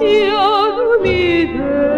io dormite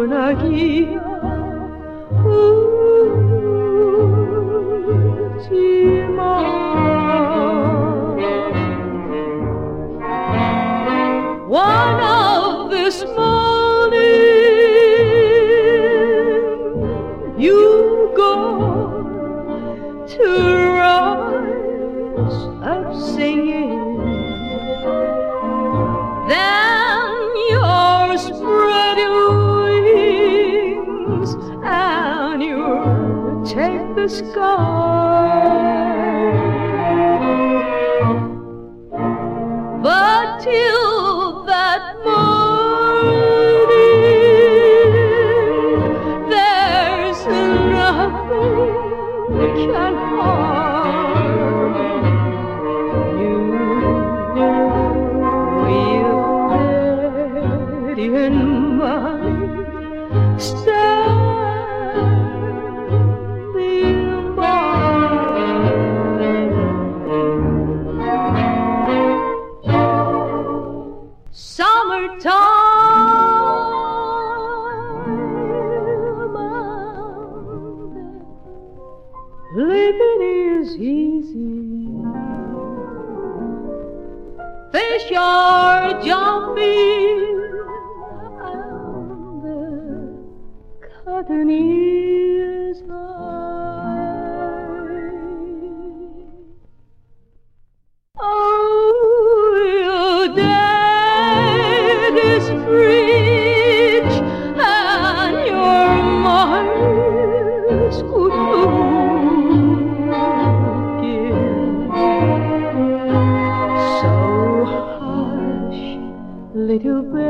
una guía. One of this morning, you go to. the sky. But till that morning, there's nothing can harm you. We'll let in my stay. summertime. Living is easy. Fish are jumping, and the cotton is high. little bird.